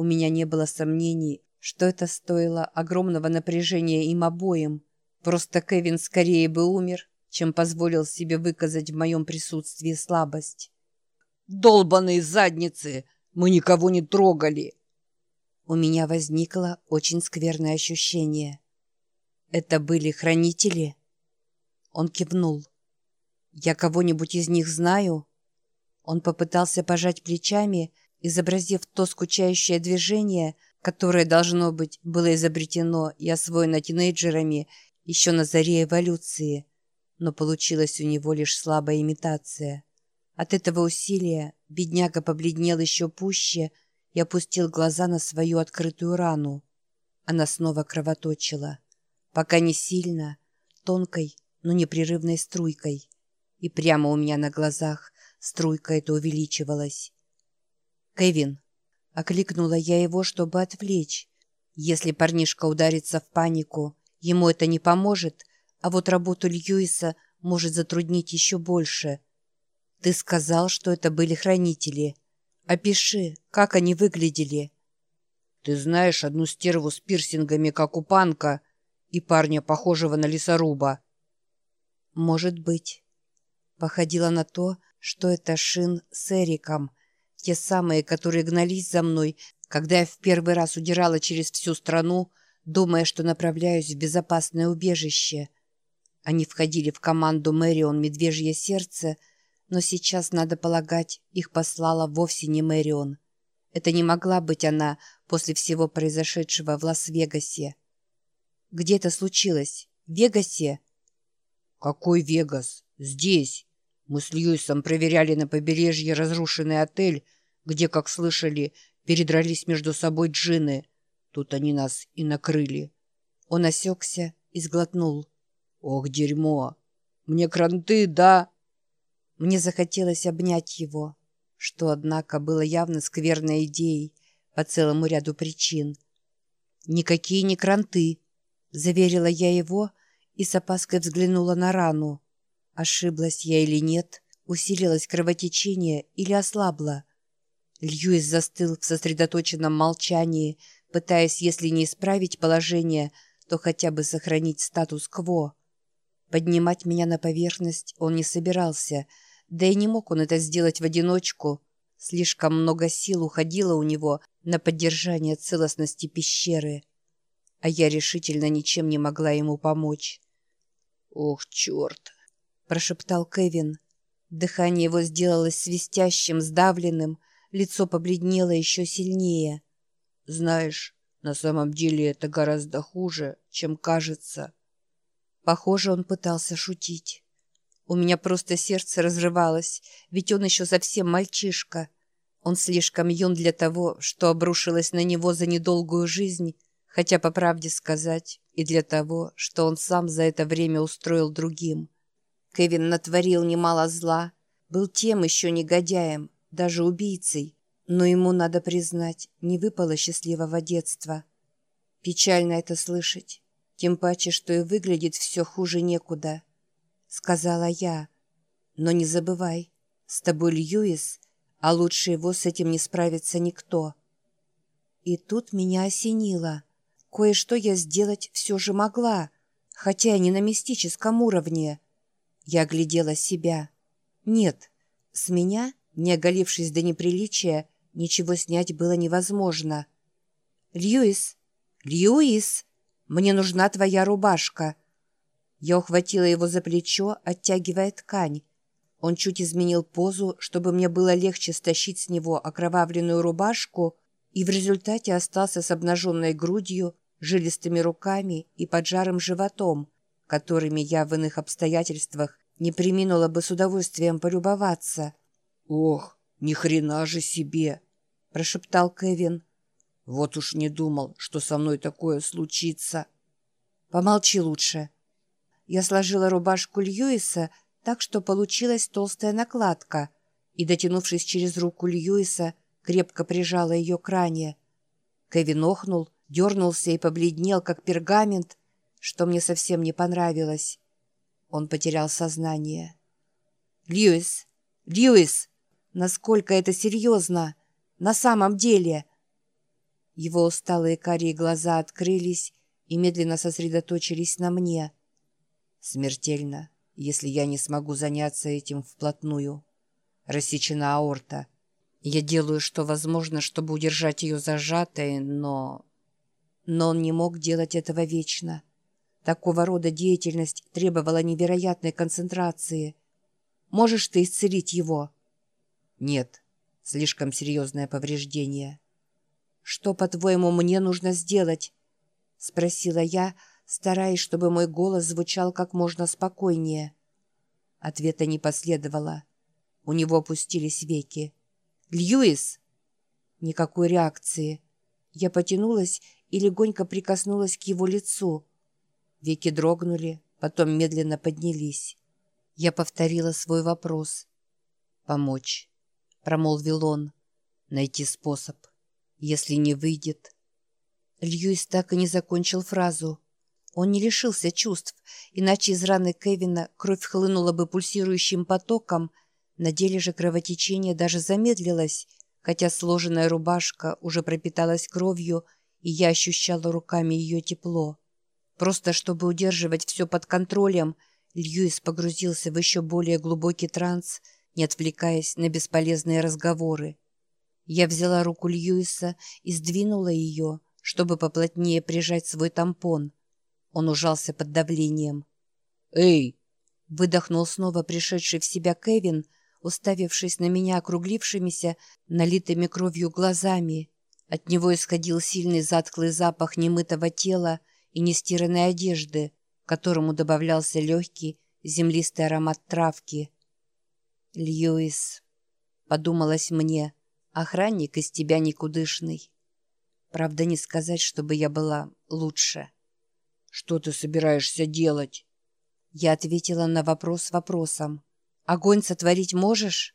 У меня не было сомнений, что это стоило огромного напряжения им обоим. Просто Кевин скорее бы умер, чем позволил себе выказать в моем присутствии слабость. «Долбаные задницы! Мы никого не трогали!» У меня возникло очень скверное ощущение. «Это были хранители?» Он кивнул. «Я кого-нибудь из них знаю?» Он попытался пожать плечами, изобразив то скучающее движение, которое, должно быть, было изобретено и освоено тинейджерами еще на заре эволюции, но получилась у него лишь слабая имитация. От этого усилия бедняга побледнел еще пуще и опустил глаза на свою открытую рану. Она снова кровоточила. Пока не сильно, тонкой, но непрерывной струйкой. И прямо у меня на глазах струйка эта увеличивалась. «Кевин!» — окликнула я его, чтобы отвлечь. «Если парнишка ударится в панику, ему это не поможет, а вот работу Льюиса может затруднить еще больше. Ты сказал, что это были хранители. Опиши, как они выглядели». «Ты знаешь одну стерву с пирсингами, как у панка, и парня, похожего на лесоруба?» «Может быть». Походило на то, что это Шин с Эриком, те самые, которые гнались за мной, когда я в первый раз удирала через всю страну, думая, что направляюсь в безопасное убежище. Они входили в команду Мэрион «Медвежье сердце», но сейчас, надо полагать, их послала вовсе не Мэрион. Это не могла быть она после всего произошедшего в Лас-Вегасе. Где это случилось? В Вегасе? «Какой Вегас? Здесь!» Мы с Льюисом проверяли на побережье разрушенный отель, где, как слышали, передрались между собой джины. Тут они нас и накрыли. Он осекся и сглотнул. «Ох, дерьмо! Мне кранты, да?» Мне захотелось обнять его, что, однако, было явно скверной идеей по целому ряду причин. «Никакие не кранты», — заверила я его и с опаской взглянула на рану. Ошиблась я или нет, усилилось кровотечение или ослабло. Льюис застыл в сосредоточенном молчании, пытаясь, если не исправить положение, то хотя бы сохранить статус-кво. Поднимать меня на поверхность он не собирался, да и не мог он это сделать в одиночку. Слишком много сил уходило у него на поддержание целостности пещеры, а я решительно ничем не могла ему помочь. «Ох, черт!» Прошептал Кевин. Дыхание его сделалось свистящим, сдавленным, лицо побледнело еще сильнее. «Знаешь, на самом деле это гораздо хуже, чем кажется». Похоже, он пытался шутить. У меня просто сердце разрывалось, ведь он еще совсем мальчишка. Он слишком юн для того, что обрушилось на него за недолгую жизнь, хотя, по правде сказать, и для того, что он сам за это время устроил другим. Кевин натворил немало зла, был тем еще негодяем, даже убийцей, но ему, надо признать, не выпало счастливого детства. Печально это слышать, тем паче, что и выглядит все хуже некуда, сказала я. Но не забывай, с тобой Льюис, а лучше его с этим не справится никто. И тут меня осенило. Кое-что я сделать все же могла, хотя и не на мистическом уровне. Я глядела себя. Нет, с меня, не оголившись до неприличия, ничего снять было невозможно. «Льюис! Льюис! Мне нужна твоя рубашка!» Я ухватила его за плечо, оттягивая ткань. Он чуть изменил позу, чтобы мне было легче стащить с него окровавленную рубашку, и в результате остался с обнаженной грудью, жилистыми руками и поджарым животом, которыми я в иных обстоятельствах не приминула бы с удовольствием полюбоваться. «Ох, ни хрена же себе!» – прошептал Кевин. «Вот уж не думал, что со мной такое случится». «Помолчи лучше». Я сложила рубашку Льюиса так, что получилась толстая накладка, и, дотянувшись через руку Льюиса, крепко прижала ее к ране. Кевин охнул, дернулся и побледнел, как пергамент, что мне совсем не понравилось. Он потерял сознание. «Льюис! Льюис! Насколько это серьезно? На самом деле!» Его усталые карие глаза открылись и медленно сосредоточились на мне. Смертельно, если я не смогу заняться этим вплотную. Рассечена аорта. Я делаю, что возможно, чтобы удержать ее зажатой, но... Но он не мог делать этого вечно. Такого рода деятельность требовала невероятной концентрации. Можешь ты исцелить его? Нет, слишком серьезное повреждение. Что, по-твоему, мне нужно сделать? Спросила я, стараясь, чтобы мой голос звучал как можно спокойнее. Ответа не последовало. У него опустились веки. «Льюис!» Никакой реакции. Я потянулась и легонько прикоснулась к его лицу. Веки дрогнули, потом медленно поднялись. Я повторила свой вопрос. «Помочь», — промолвил он. «Найти способ. Если не выйдет...» Льюис так и не закончил фразу. Он не лишился чувств, иначе из раны Кевина кровь хлынула бы пульсирующим потоком, на деле же кровотечение даже замедлилось, хотя сложенная рубашка уже пропиталась кровью, и я ощущала руками ее тепло. Просто чтобы удерживать все под контролем, Льюис погрузился в еще более глубокий транс, не отвлекаясь на бесполезные разговоры. Я взяла руку Льюиса и сдвинула ее, чтобы поплотнее прижать свой тампон. Он ужался под давлением. «Эй!» — выдохнул снова пришедший в себя Кевин, уставившись на меня округлившимися, налитыми кровью глазами. От него исходил сильный затхлый запах немытого тела, и нестиранной одежды, которому добавлялся легкий землистый аромат травки. «Льюис», — подумалось мне, — «охранник из тебя никудышный». Правда, не сказать, чтобы я была лучше. «Что ты собираешься делать?» Я ответила на вопрос вопросом. «Огонь сотворить можешь?»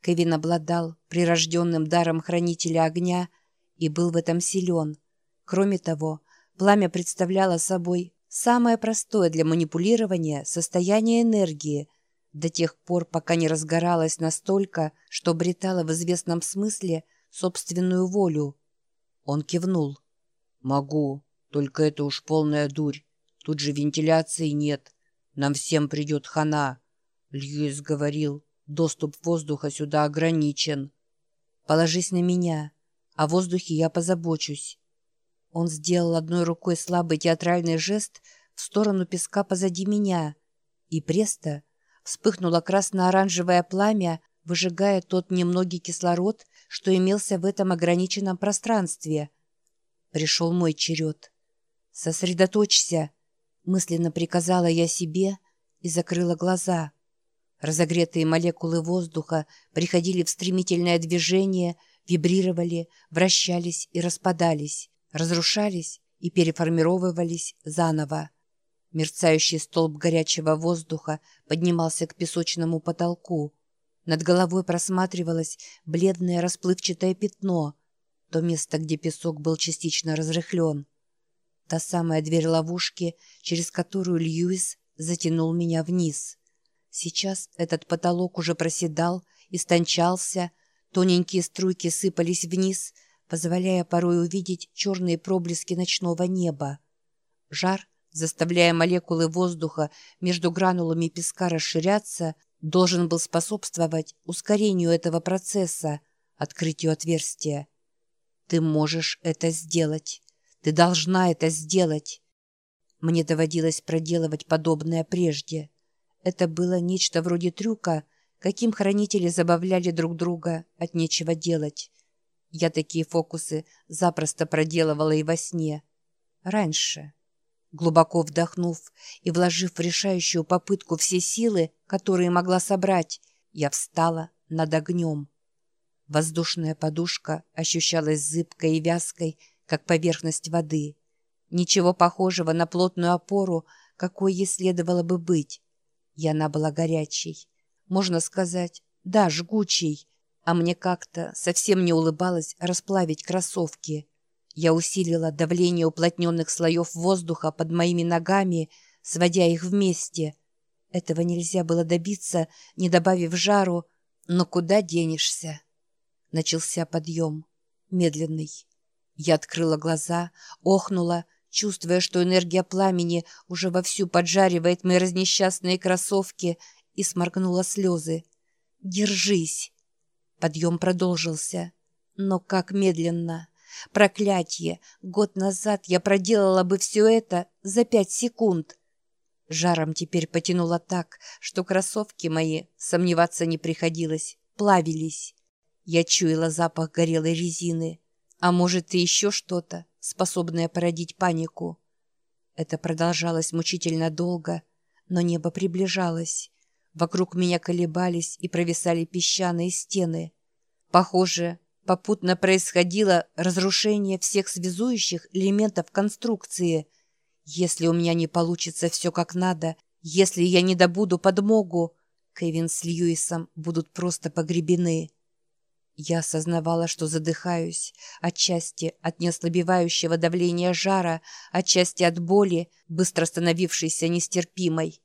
Кевин обладал прирожденным даром хранителя огня и был в этом силен. Кроме того, Пламя представляло собой самое простое для манипулирования состояние энергии до тех пор, пока не разгоралось настолько, что обретало в известном смысле собственную волю. Он кивнул. «Могу, только это уж полная дурь. Тут же вентиляции нет. Нам всем придет хана». Льюис говорил, доступ воздуха сюда ограничен. «Положись на меня. О воздухе я позабочусь». Он сделал одной рукой слабый театральный жест в сторону песка позади меня, и престо вспыхнуло красно-оранжевое пламя, выжигая тот немногий кислород, что имелся в этом ограниченном пространстве. Пришел мой черед. «Сосредоточься!» — мысленно приказала я себе и закрыла глаза. Разогретые молекулы воздуха приходили в стремительное движение, вибрировали, вращались и распадались разрушались и переформировывались заново. Мерцающий столб горячего воздуха поднимался к песочному потолку. Над головой просматривалось бледное расплывчатое пятно, то место, где песок был частично разрыхлен. Та самая дверь ловушки, через которую Льюис затянул меня вниз. Сейчас этот потолок уже проседал, истончался, тоненькие струйки сыпались вниз — позволяя порой увидеть черные проблески ночного неба. Жар, заставляя молекулы воздуха между гранулами песка расширяться, должен был способствовать ускорению этого процесса, открытию отверстия. Ты можешь это сделать. Ты должна это сделать. Мне доводилось проделывать подобное прежде. Это было нечто вроде трюка, каким хранители забавляли друг друга от нечего делать. Я такие фокусы запросто проделывала и во сне. Раньше. Глубоко вдохнув и вложив в решающую попытку все силы, которые могла собрать, я встала над огнем. Воздушная подушка ощущалась зыбкой и вязкой, как поверхность воды. Ничего похожего на плотную опору, какой ей следовало бы быть. И она была горячей. Можно сказать, да, жгучей, а мне как-то совсем не улыбалось расплавить кроссовки. Я усилила давление уплотненных слоев воздуха под моими ногами, сводя их вместе. Этого нельзя было добиться, не добавив жару, но куда денешься? Начался подъем. Медленный. Я открыла глаза, охнула, чувствуя, что энергия пламени уже вовсю поджаривает мои разнесчастные кроссовки, и сморгнула слезы. «Держись!» Подъем продолжился. Но как медленно. Проклятье! Год назад я проделала бы все это за пять секунд. Жаром теперь потянуло так, что кроссовки мои, сомневаться не приходилось, плавились. Я чуяла запах горелой резины. А может, и еще что-то, способное породить панику. Это продолжалось мучительно долго, но небо приближалось. Вокруг меня колебались и провисали песчаные стены. Похоже, попутно происходило разрушение всех связующих элементов конструкции. Если у меня не получится все как надо, если я не добуду подмогу, Кевин с Льюисом будут просто погребены. Я осознавала, что задыхаюсь, отчасти от неослабевающего давления жара, отчасти от боли, быстро становившейся нестерпимой.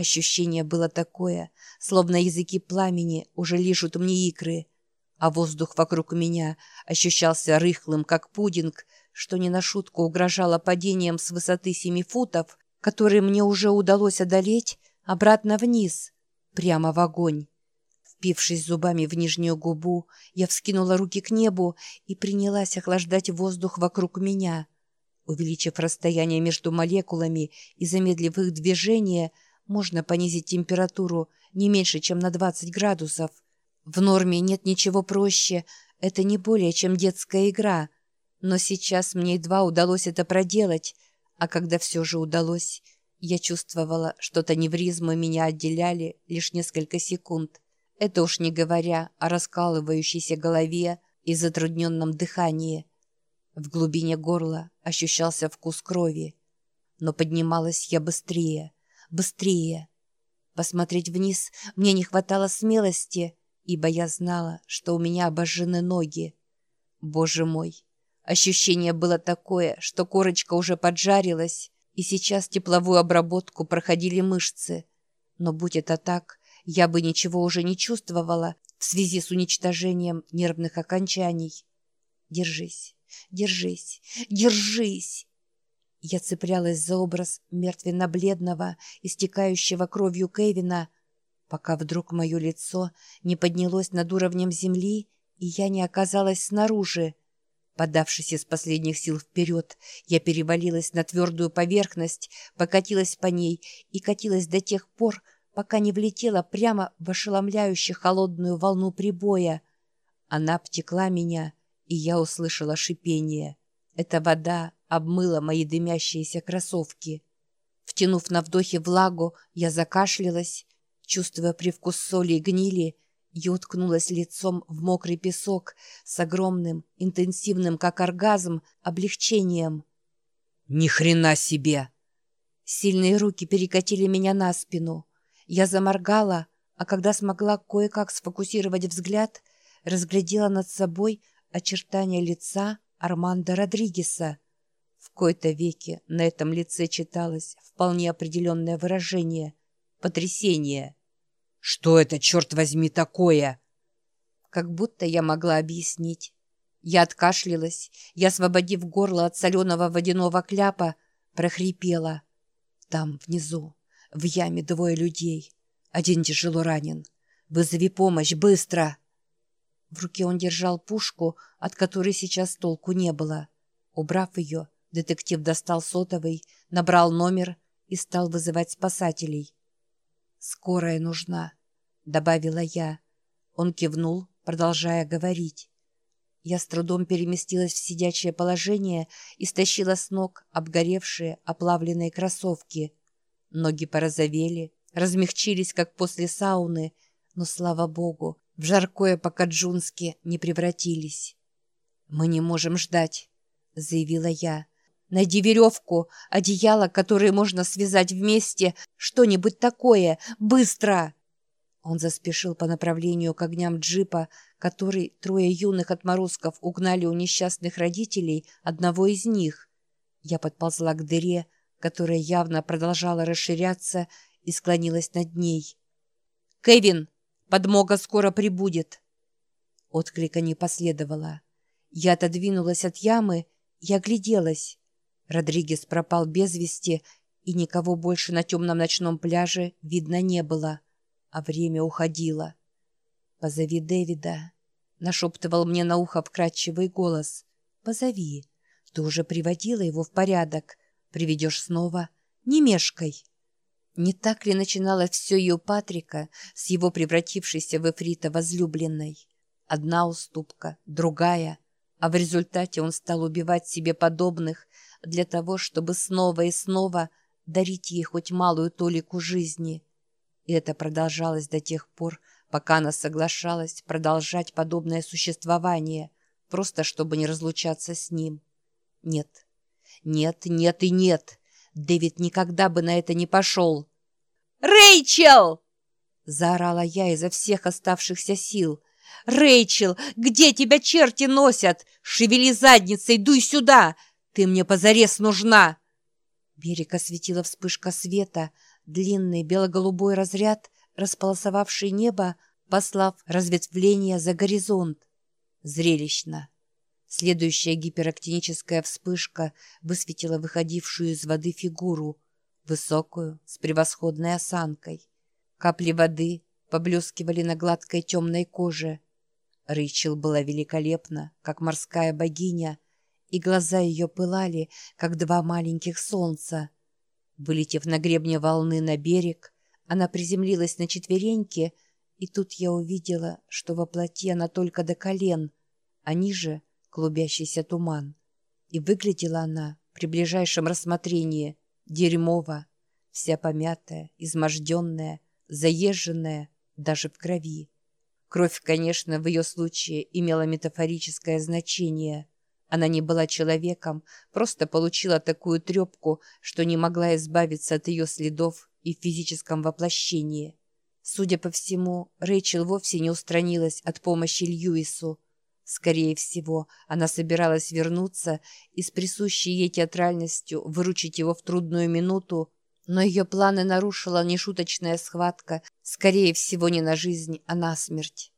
Ощущение было такое, словно языки пламени уже лижут мне икры, а воздух вокруг меня ощущался рыхлым, как пудинг, что не на шутку угрожало падением с высоты семи футов, которые мне уже удалось одолеть, обратно вниз, прямо в огонь. Впившись зубами в нижнюю губу, я вскинула руки к небу и принялась охлаждать воздух вокруг меня. Увеличив расстояние между молекулами и замедлив их движение, можно понизить температуру не меньше, чем на 20 градусов – в норме нет ничего проще, это не более чем детская игра. Но сейчас мне едва удалось это проделать, а когда все же удалось, я чувствовала, что тоневризмы меня отделяли лишь несколько секунд. Это уж не говоря о раскалывающейся голове и затрудненном дыхании. В глубине горла ощущался вкус крови. Но поднималась я быстрее, быстрее. Посмотреть вниз мне не хватало смелости — ибо я знала, что у меня обожжены ноги. Боже мой! Ощущение было такое, что корочка уже поджарилась, и сейчас тепловую обработку проходили мышцы. Но будь это так, я бы ничего уже не чувствовала в связи с уничтожением нервных окончаний. Держись, держись, держись! Я цеплялась за образ мертвенно-бледного, истекающего кровью Кевина, пока вдруг мое лицо не поднялось над уровнем земли, и я не оказалась снаружи. Подавшись из последних сил вперед, я перевалилась на твердую поверхность, покатилась по ней и катилась до тех пор, пока не влетела прямо в ошеломляющую холодную волну прибоя. Она обтекла меня, и я услышала шипение. Эта вода обмыла мои дымящиеся кроссовки. Втянув на вдохе влагу, я закашлялась Чувствуя привкус соли и гнили, я уткнулась лицом в мокрый песок с огромным, интенсивным, как оргазм, облегчением. «Ни хрена себе!» Сильные руки перекатили меня на спину. Я заморгала, а когда смогла кое-как сфокусировать взгляд, разглядела над собой очертания лица Армандо Родригеса. В кои-то веке на этом лице читалось вполне определенное выражение — потрясение — «Что это, черт возьми, такое?» Как будто я могла объяснить. Я откашлялась, я, освободив горло от соленого водяного кляпа, прохрипела. Там, внизу, в яме двое людей. Один тяжело ранен. Вызови помощь, быстро!» В руке он держал пушку, от которой сейчас толку не было. Убрав ее, детектив достал сотовый, набрал номер и стал вызывать спасателей. «Скорая нужна», — добавила я. Он кивнул, продолжая говорить. Я с трудом переместилась в сидячее положение и стащила с ног обгоревшие, оплавленные кроссовки. Ноги порозовели, размягчились, как после сауны, но, слава богу, в жаркое по-каджунски не превратились. «Мы не можем ждать», — заявила я. Найди веревку, одеяло, которые можно связать вместе, что-нибудь такое, быстро!» Он заспешил по направлению к огням джипа, который трое юных отморозков угнали у несчастных родителей одного из них. Я подползла к дыре, которая явно продолжала расширяться, и склонилась над ней. «Кевин, подмога скоро прибудет!» Отклика не последовало. Я отодвинулась от ямы и огляделась. Родригес пропал без вести, и никого больше на темном ночном пляже видно не было, а время уходило. «Позови Дэвида», — нашептывал мне на ухо вкрадчивый голос. «Позови. Ты уже приводила его в порядок. Приведешь снова. Не мешкай». Не так ли начиналось все у Патрика с его превратившейся в Эфрита возлюбленной? Одна уступка, другая, а в результате он стал убивать себе подобных для того, чтобы снова и снова дарить ей хоть малую толику жизни. И это продолжалось до тех пор, пока она соглашалась продолжать подобное существование, просто чтобы не разлучаться с ним. Нет, нет, нет и нет. Дэвид никогда бы на это не пошел. «Рэйчел!» — заорала я изо всех оставшихся сил. «Рэйчел, где тебя черти носят? Шевели задницей, дуй сюда! Ты мне позарез нужна!» Берег осветила вспышка света, длинный бело-голубой разряд, располосовавший небо, послав разветвление за горизонт. Зрелищно. Следующая гиперактиническая вспышка высветила выходившую из воды фигуру, высокую, с превосходной осанкой. Капли воды поблескивали на гладкой темной коже. Рэйчел была великолепна, как морская богиня, и глаза ее пылали, как два маленьких солнца. Вылетев на гребне волны на берег, она приземлилась на четвереньки, и тут я увидела, что во плоти она только до колен, а ниже — клубящийся туман. И выглядела она при ближайшем рассмотрении дерьмово, вся помятая, изможденная, заезженная, даже в крови. Кровь, конечно, в ее случае имела метафорическое значение. Она не была человеком, просто получила такую трепку, что не могла избавиться от ее следов и в физическом воплощении. Судя по всему, Рэйчел вовсе не устранилась от помощи Льюису, Скорее всего, она собиралась вернуться и с присущей ей театральностью выручить его в трудную минуту, но ее планы нарушила нешуточная схватка, скорее всего, не на жизнь, а на смерть.